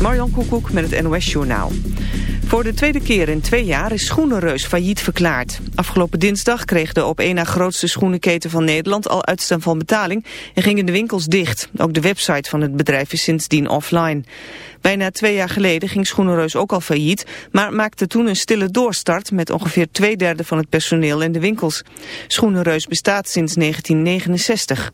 Marjan Koekoek met het NOS Journaal. Voor de tweede keer in twee jaar is Schoenenreus failliet verklaard. Afgelopen dinsdag kreeg de op één na grootste schoenenketen van Nederland al uitstel van betaling en gingen de winkels dicht. Ook de website van het bedrijf is sindsdien offline. Bijna twee jaar geleden ging Schoenenreus ook al failliet, maar maakte toen een stille doorstart met ongeveer twee derde van het personeel en de winkels. Schoenenreus bestaat sinds 1969.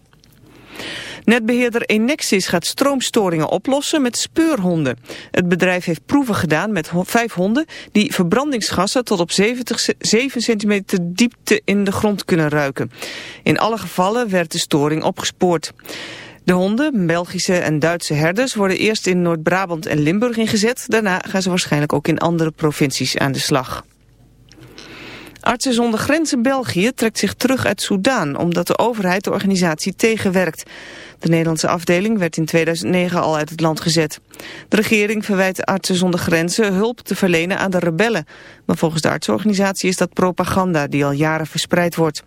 Netbeheerder Enexis gaat stroomstoringen oplossen met speurhonden. Het bedrijf heeft proeven gedaan met vijf honden die verbrandingsgassen tot op 70, 7 centimeter diepte in de grond kunnen ruiken. In alle gevallen werd de storing opgespoord. De honden, Belgische en Duitse herders, worden eerst in Noord-Brabant en Limburg ingezet. Daarna gaan ze waarschijnlijk ook in andere provincies aan de slag. Artsen zonder grenzen België trekt zich terug uit Soudaan... omdat de overheid de organisatie tegenwerkt. De Nederlandse afdeling werd in 2009 al uit het land gezet. De regering verwijt Artsen zonder Grenzen hulp te verlenen aan de rebellen. Maar volgens de artsorganisatie is dat propaganda die al jaren verspreid wordt.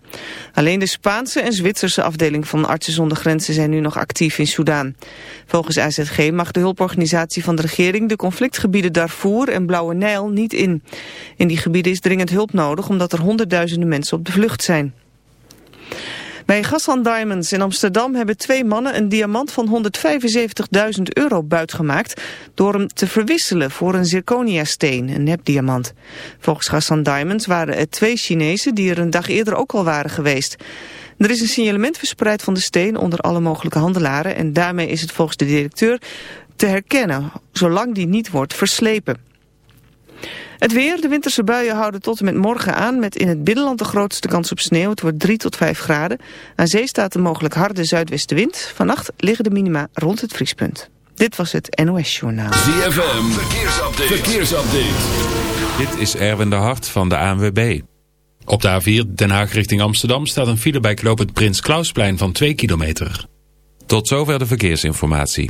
Alleen de Spaanse en Zwitserse afdeling van Artsen zonder Grenzen zijn nu nog actief in Soudaan. Volgens AZG mag de hulporganisatie van de regering de conflictgebieden Darfur en Blauwe Nijl niet in. In die gebieden is dringend hulp nodig omdat er honderdduizenden mensen op de vlucht zijn. Bij Gassan Diamonds in Amsterdam hebben twee mannen een diamant van 175.000 euro buitgemaakt door hem te verwisselen voor een zirconia-steen, een nepdiamant. Volgens Gassan Diamonds waren het twee Chinezen die er een dag eerder ook al waren geweest. Er is een signalement verspreid van de steen onder alle mogelijke handelaren en daarmee is het volgens de directeur te herkennen, zolang die niet wordt verslepen. Het weer, de winterse buien houden tot en met morgen aan... met in het binnenland de grootste kans op sneeuw. Het wordt 3 tot 5 graden. Aan zee staat een mogelijk harde zuidwestenwind. Vannacht liggen de minima rond het vriespunt. Dit was het NOS Journaal. ZFM, verkeersupdate. verkeersupdate. Dit is Erwin de Hart van de ANWB. Op de A4 Den Haag richting Amsterdam staat een file bij knoop het Prins Klausplein van 2 kilometer. Tot zover de verkeersinformatie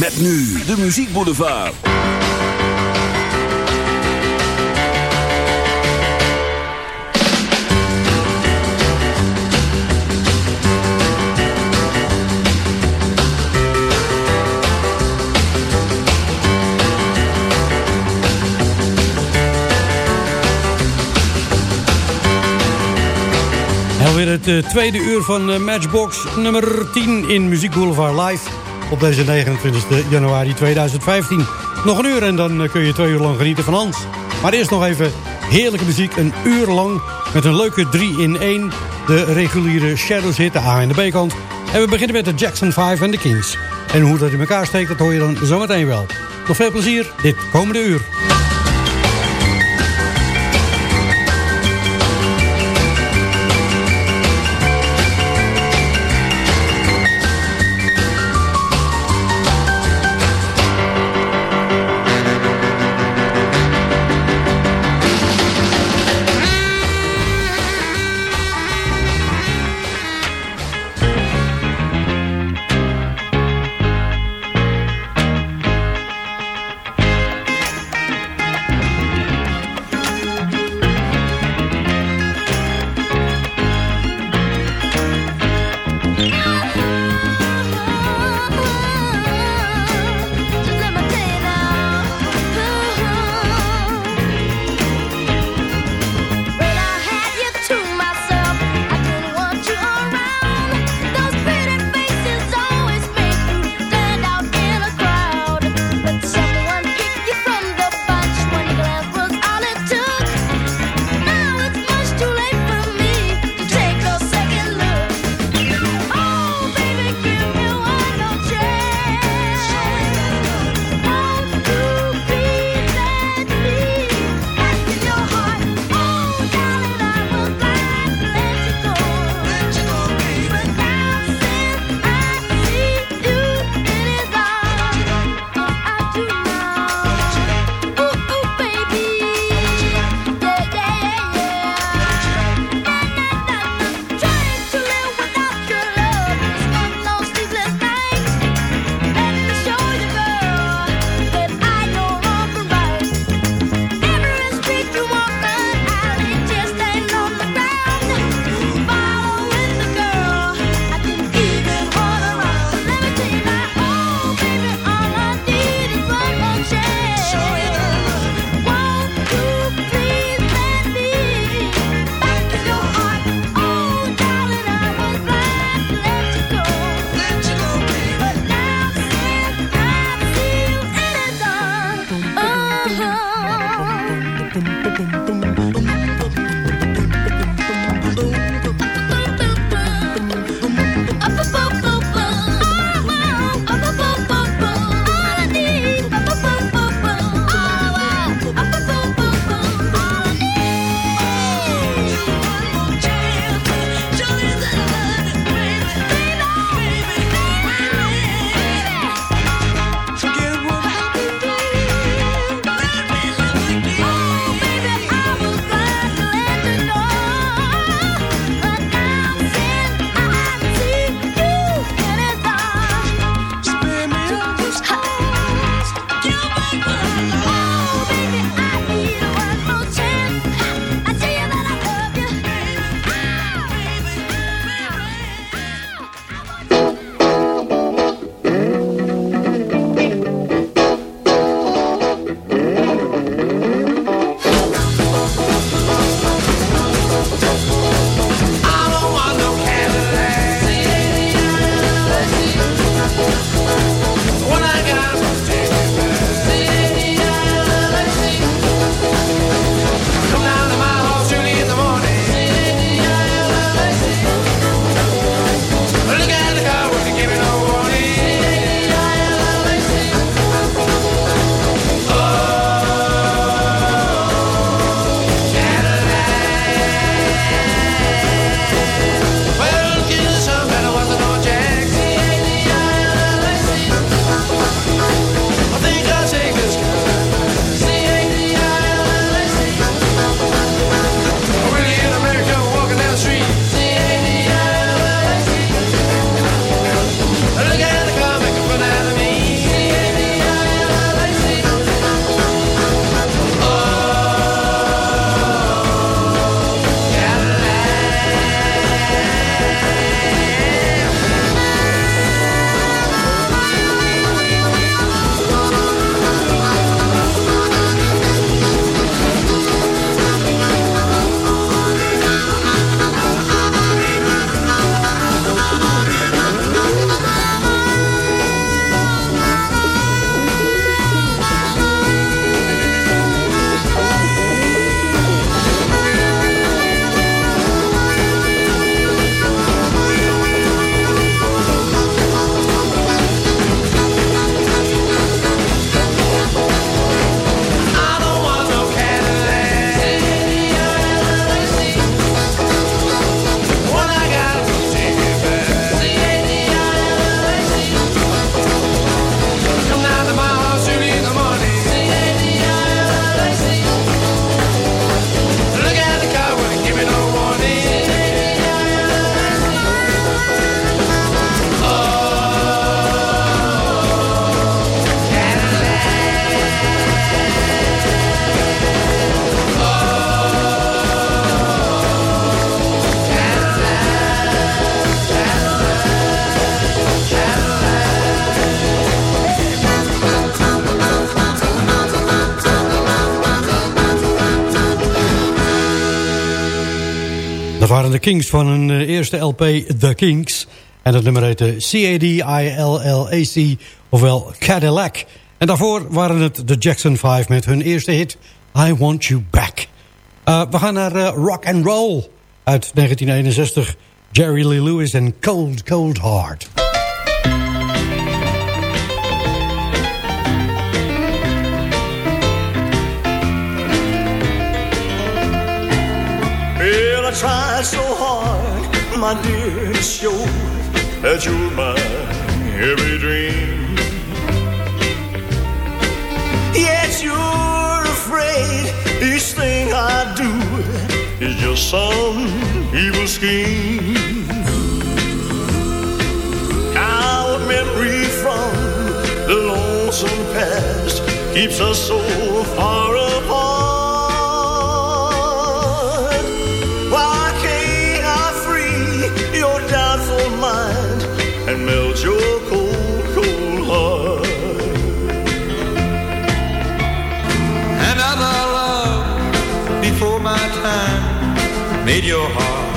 Met nu de Muziek Boulevard. Alweer het uh, tweede uur van uh, Matchbox nummer 10 in Muziek Boulevard Live op deze 29 januari 2015. Nog een uur en dan eh, kun je twee uur lang genieten van Hans. Maar eerst nog even heerlijke muziek, een uur lang... met een leuke 3 in 1, de reguliere Shadows hit, de A en de B-kant. En we beginnen met de Jackson 5 en de Kings. En hoe dat in elkaar steekt, dat hoor je dan zometeen wel. Nog veel plezier dit komende uur. Waren de Kings van hun eh, eerste LP, The Kings. En het nummer heette C-A-D-I-L-L-A-C, ofwel Cadillac. En daarvoor waren het de Jackson 5 met hun eerste hit, I Want You Back. Uh, we gaan naar uh, Rock and Roll uit 1961. Jerry Lee Lewis en Cold Cold Heart. I tried so hard, my dear, to show that you're my every dream. Yet you're afraid each thing I do is just some evil scheme. Our memory from the lonesome past keeps us so far apart. Made your heart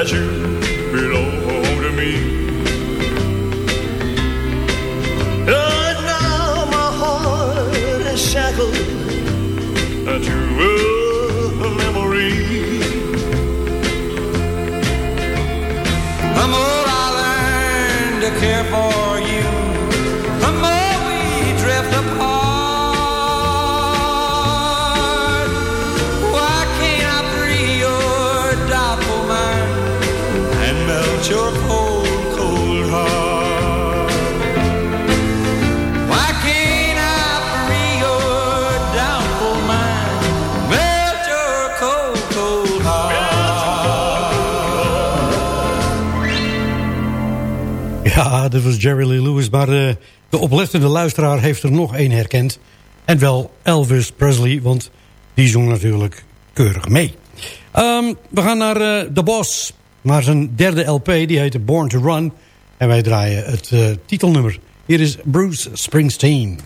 that you dat was Jerry Lee Lewis, maar eh, de oplettende luisteraar heeft er nog één herkend. En wel Elvis Presley, want die zong natuurlijk keurig mee. Ehm, we gaan naar eh, The Boss, maar zijn derde LP, die heette Born to Run. En wij draaien het eh, titelnummer. Hier is Bruce Springsteen.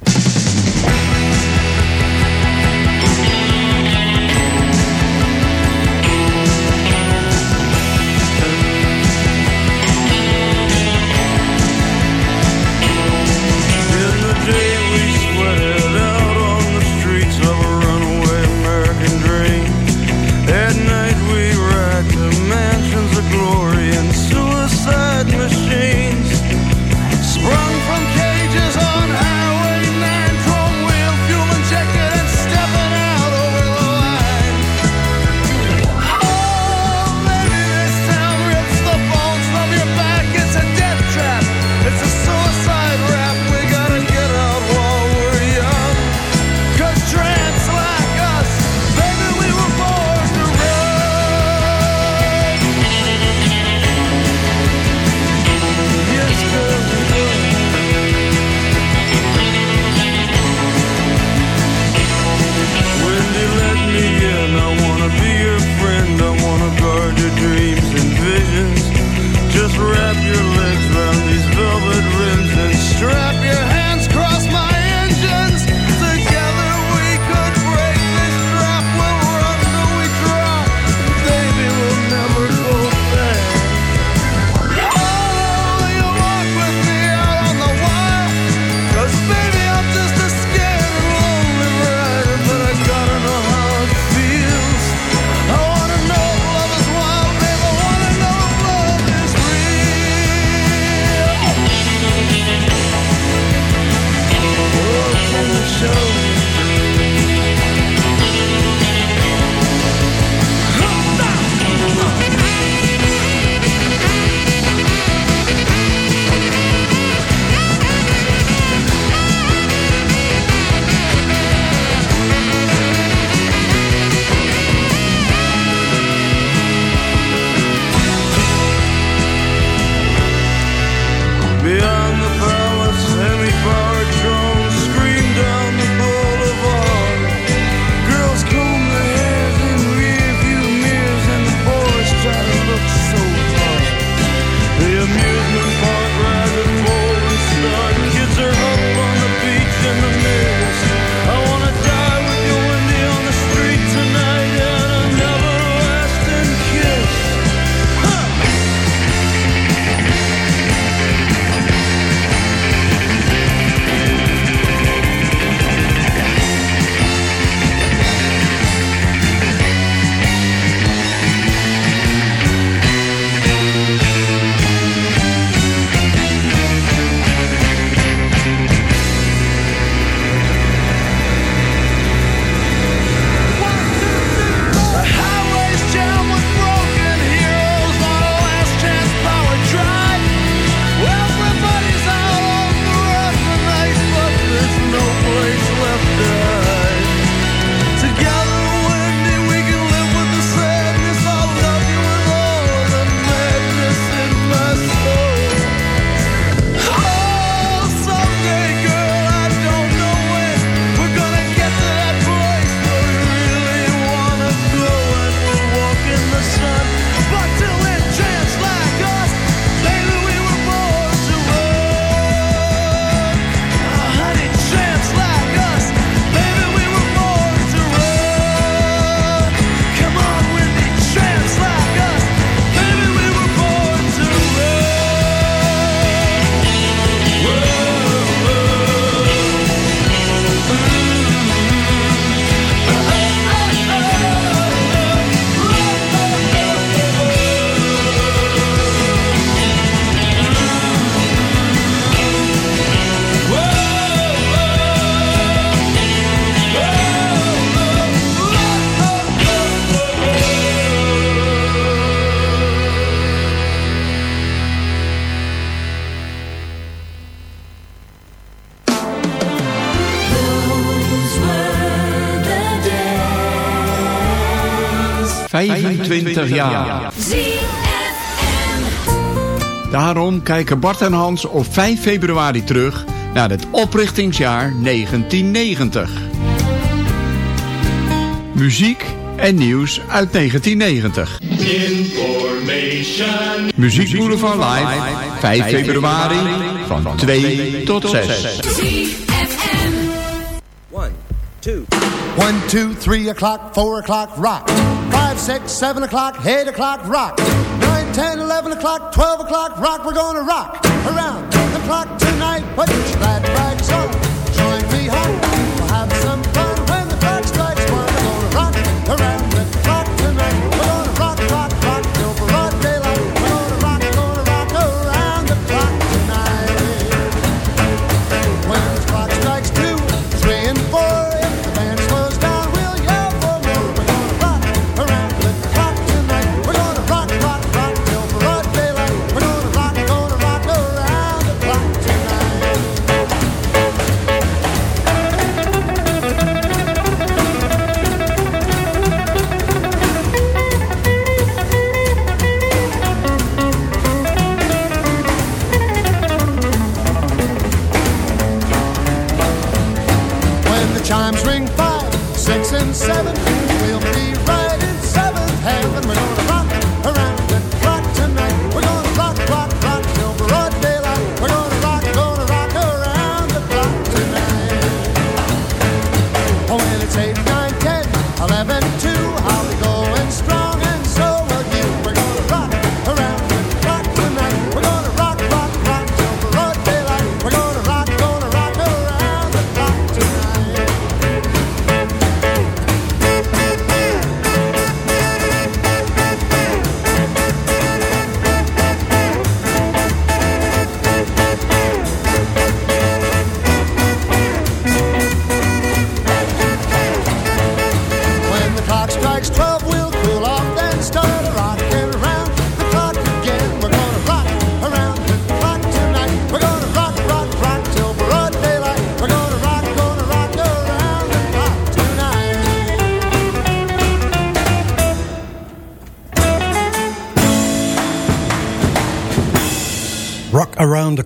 25 jaar. Daarom kijken Bart en Hans op 5 februari terug naar het oprichtingsjaar 1990. Muziek en nieuws uit 1990. Information. Muziek Boulevard Live, 5 februari van 2 tot 6. One, two. One, two, three o'clock, four o'clock, rock. Five, six, seven o'clock, eight o'clock, rock. Nine, ten, eleven o'clock, twelve o'clock, rock. We're gonna rock around the clock tonight. Put your glad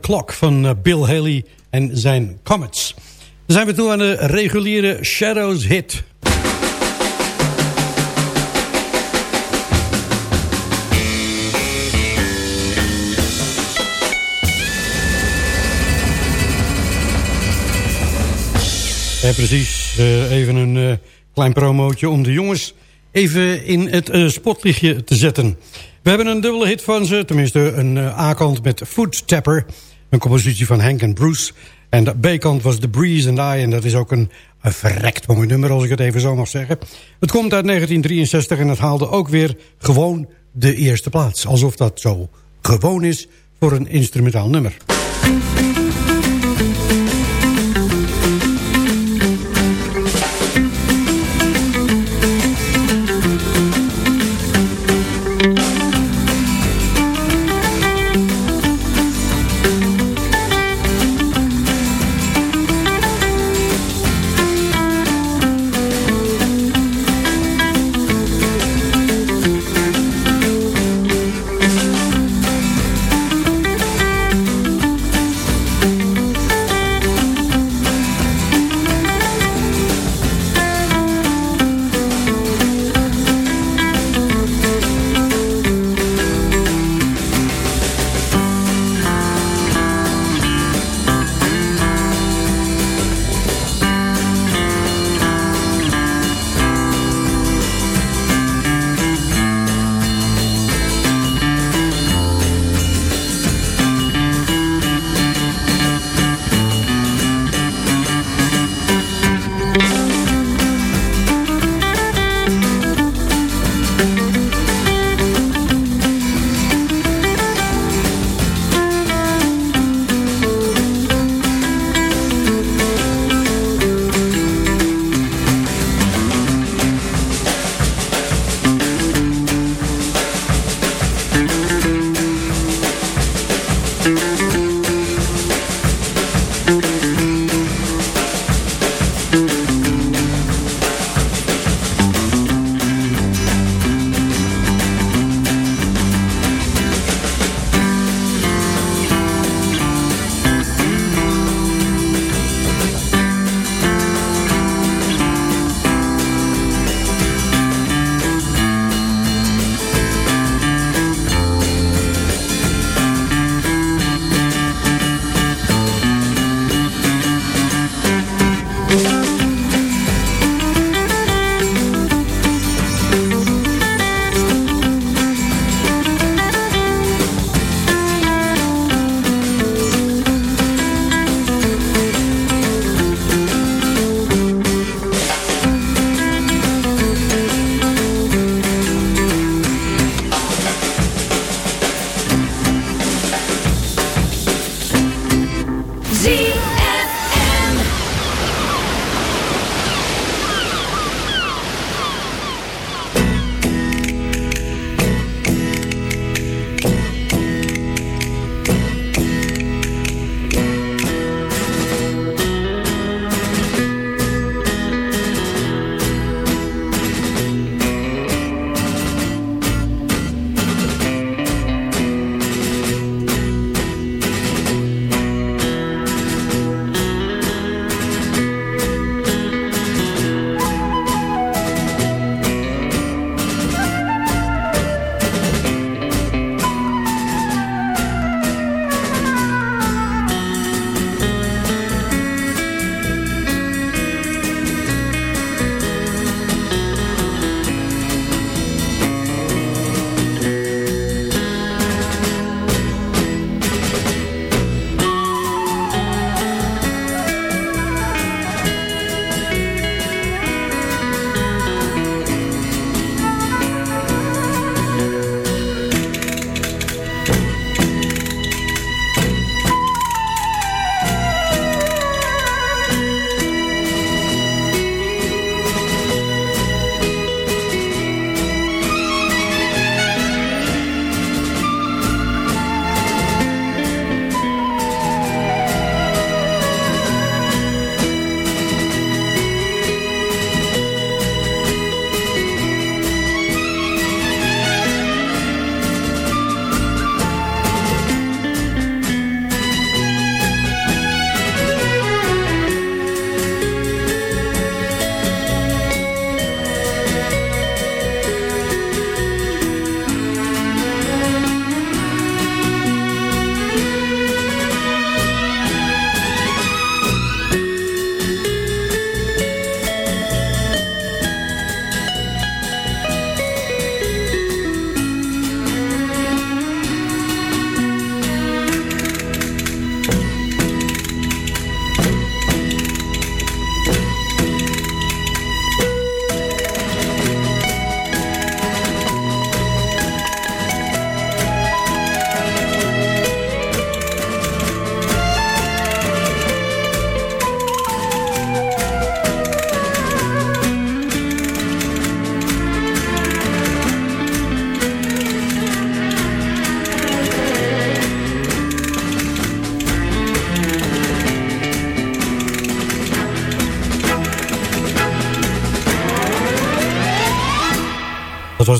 Clock van eh, Bill Haley en zijn Comets. Dan zijn we toe aan de reguliere Shadows hit. Ja, precies. Eh, even een eh, klein promootje om de jongens even in het spotlichtje te zetten. We hebben een dubbele hit van ze. Tenminste, een A-kant met Foot Tapper. Een compositie van Hank en Bruce. En de B-kant was The Breeze and I. En dat is ook een, een verrekt mooi nummer, als ik het even zo mag zeggen. Het komt uit 1963 en het haalde ook weer gewoon de eerste plaats. Alsof dat zo gewoon is voor een instrumentaal nummer.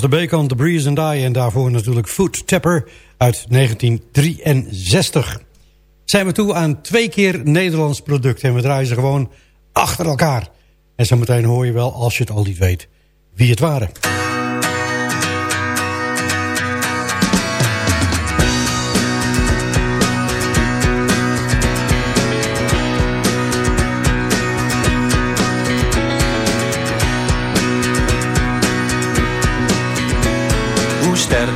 B-kant, The Breeze and Die. En daarvoor natuurlijk Food Tapper uit 1963. Zijn we toe aan twee keer Nederlands product. En we draaien ze gewoon achter elkaar. En zometeen hoor je wel, als je het al niet weet, wie het waren.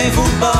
Geen voetballer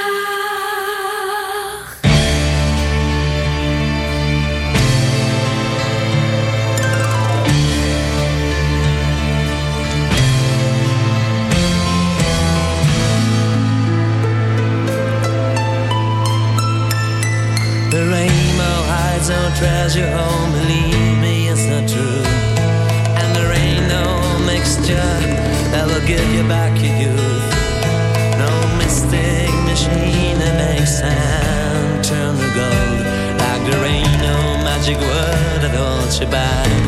treasure home, believe me, it's not true. And there ain't no mixture that will give you back your youth. No mystic machine that makes sand turn to gold. Like there ain't no magic word that holds you back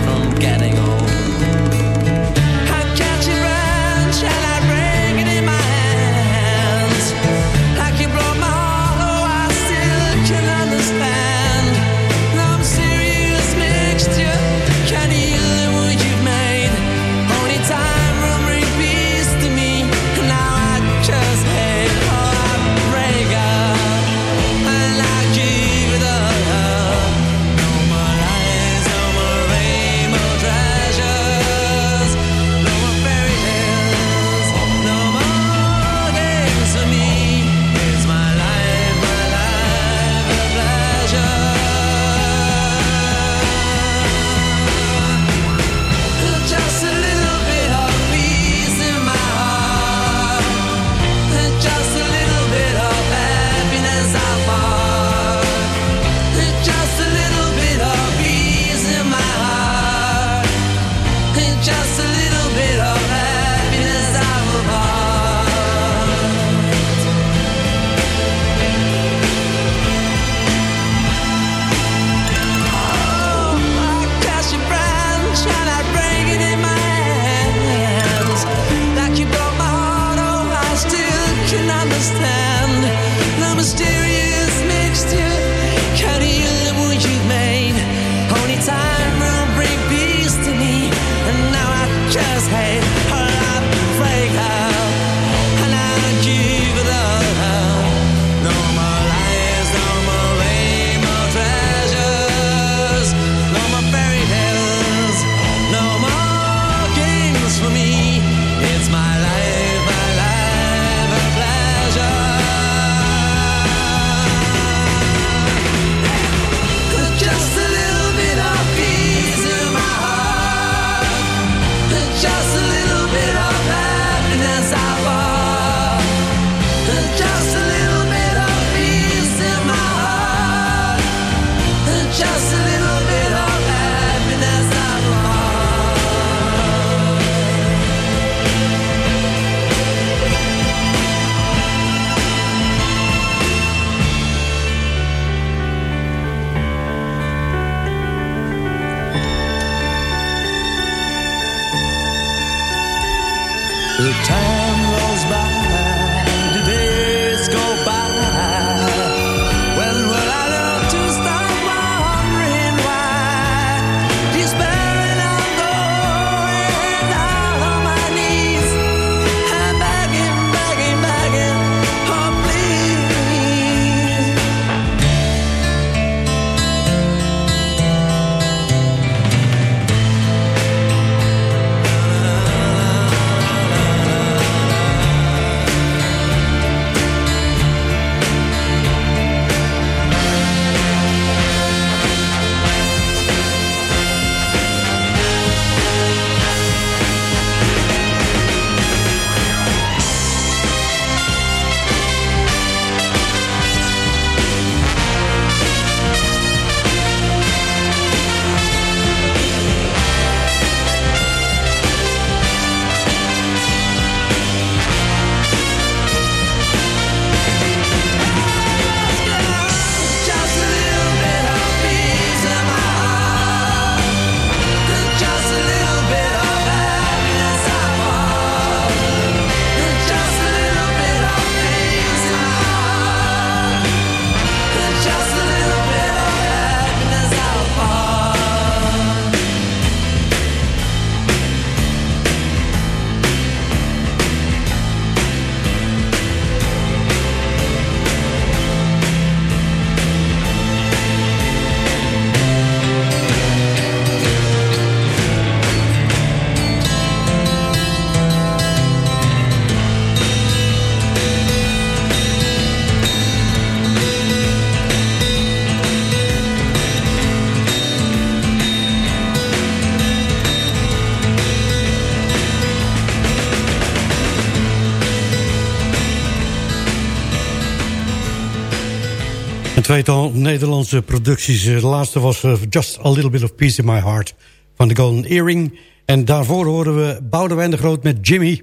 tweetal Nederlandse producties. De laatste was uh, Just a Little Bit of Peace in My Heart van de Golden Earring. En daarvoor horen we Boudewijn de Groot met Jimmy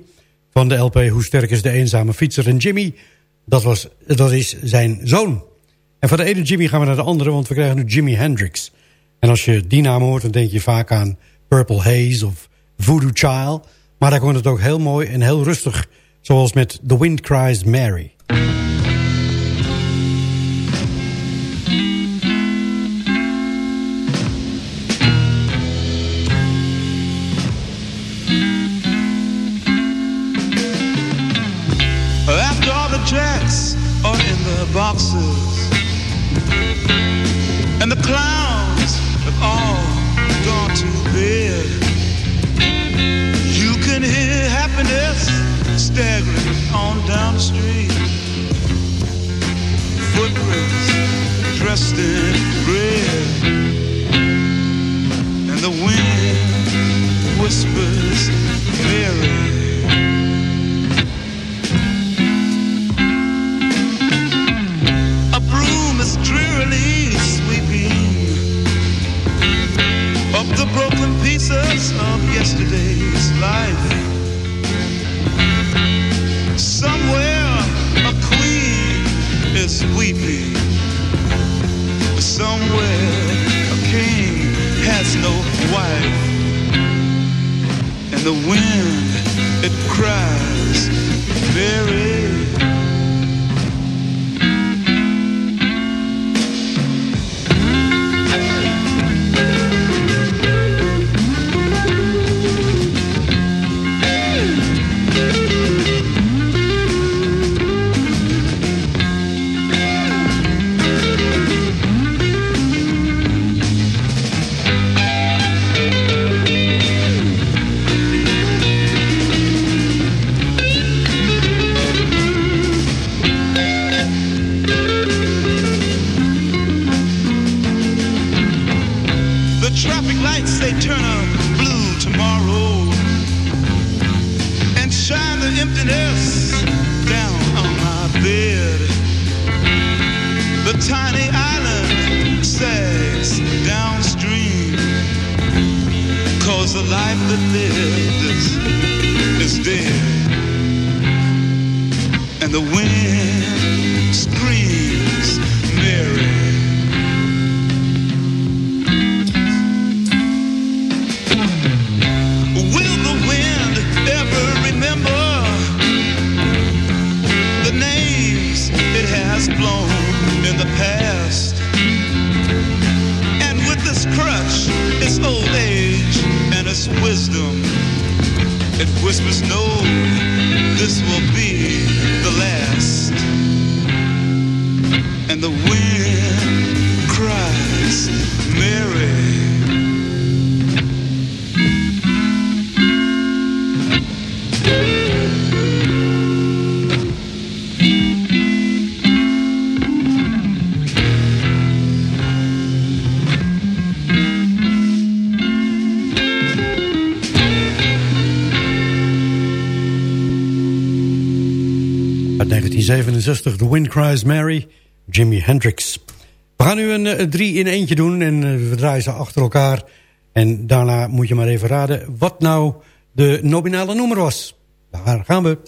van de LP Hoe Sterk is de Eenzame Fietser. En Jimmy, dat, was, dat is zijn zoon. En van de ene Jimmy gaan we naar de andere, want we krijgen nu Jimi Hendrix. En als je die naam hoort, dan denk je vaak aan Purple Haze of Voodoo Child. Maar daar kon het ook heel mooi en heel rustig, zoals met The Wind Cries Mary. Boxes, and the clowns have all gone to bed. You can hear happiness staggering on down the street. Footprints dressed in red, and the wind whispers, Mary. Drearily sweeping up the broken pieces of yesterday's life. Somewhere a queen is weeping. Somewhere a king has no wife. And the wind, it cries, Mary. Mary, Jimi Hendrix. We gaan nu een, eh, drie in eentje doen en eh, we draaien ze achter elkaar. En daarna moet je maar even raden wat nou de nominale noemer was. Daar gaan we.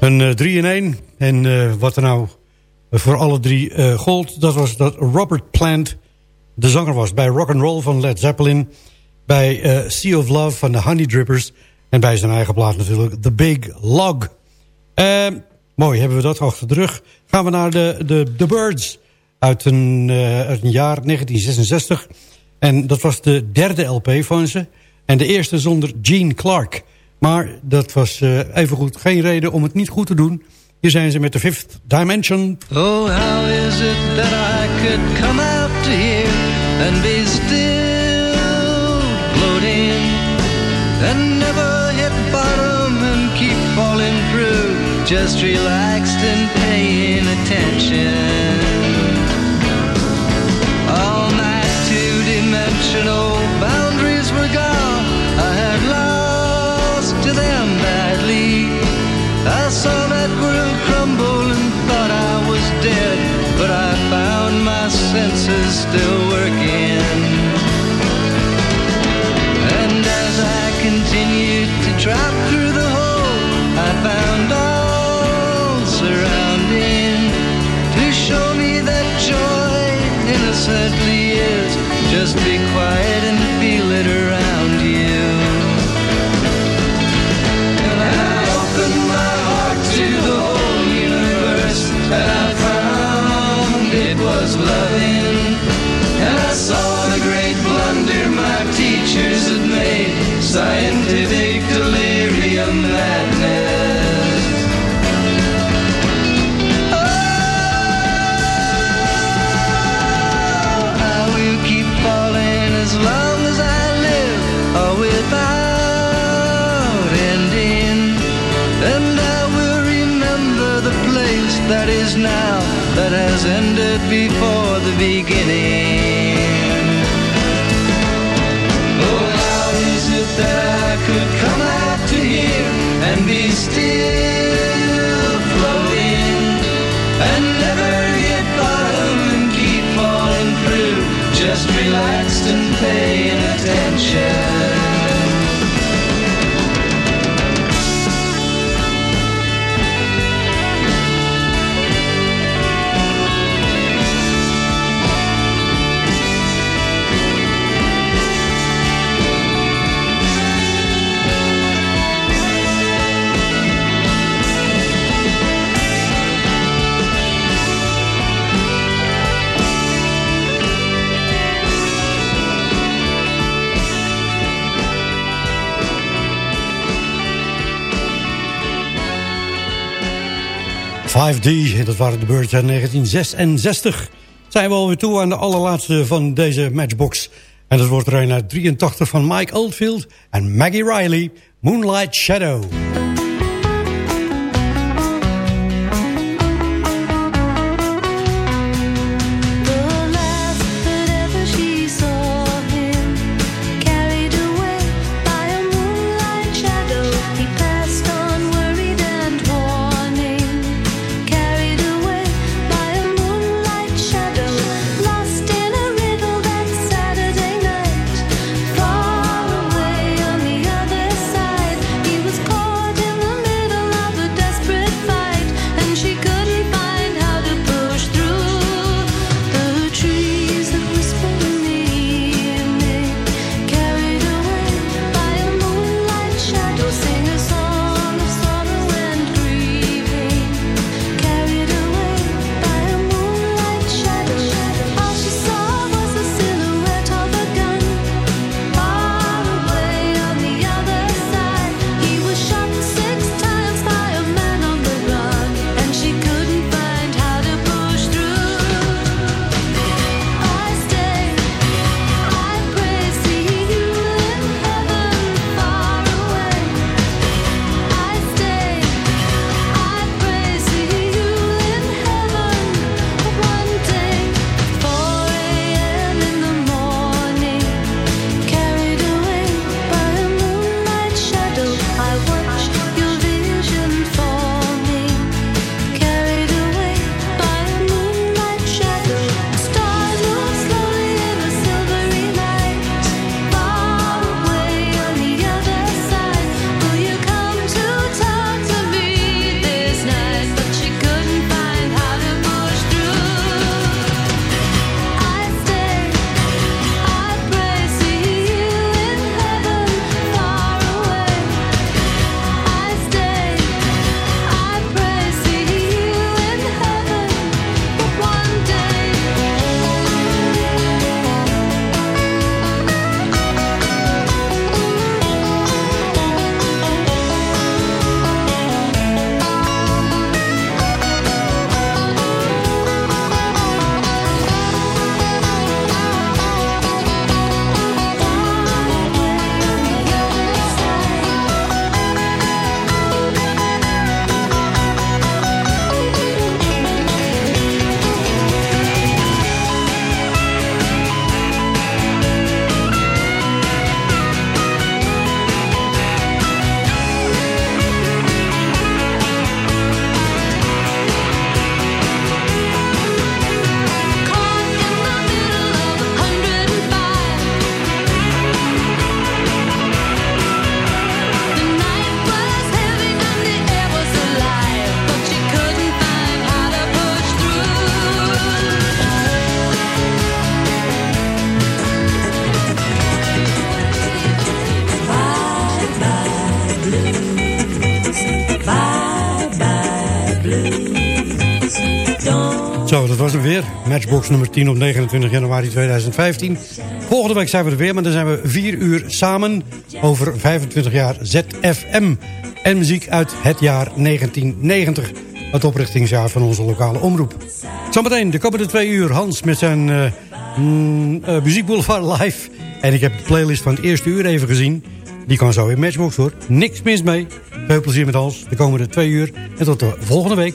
Een 3 in 1. En uh, wat er nou voor alle drie uh, gold... dat was dat Robert Plant de zanger was. Bij Rock and Roll van Led Zeppelin. Bij uh, Sea of Love van de Honey Drippers. En bij zijn eigen plaat natuurlijk The Big Log. mooi, hebben we dat achter de rug. Gaan we naar de, de, de Birds uit een, uit een jaar 1966. En dat was de derde LP van ze. En de eerste zonder Gene Clark... Maar dat was uh, evengoed geen reden om het niet goed te doen. Hier zijn ze met de Fifth Dimension. Oh, how is it that I could come out to here and be still floating and never hit bottom and keep falling through, just relaxed and paying attention. Senses still working. And as I continued to drop through the hole, I found all surrounding to show me that joy innocently is. Just be quiet and feel it around you. And I opened my heart to the whole universe, and I found it was loving. sein. 5D, dat waren de beurzen 1966. Zijn we alweer toe aan de allerlaatste van deze matchbox. En dat wordt er een 83 van Mike Oldfield en Maggie Riley, Moonlight Shadow. Matchbox nummer 10 op 29 januari 2015. Volgende week zijn we er weer, maar dan zijn we vier uur samen... over 25 jaar ZFM en muziek uit het jaar 1990. Het oprichtingsjaar van onze lokale omroep. Zometeen de komende twee uur Hans met zijn uh, mm, uh, Muziek Boulevard live. En ik heb de playlist van het eerste uur even gezien. Die kan zo in Matchbox hoor. Niks mis mee. Veel plezier met Hans de komende twee uur. En tot de volgende week.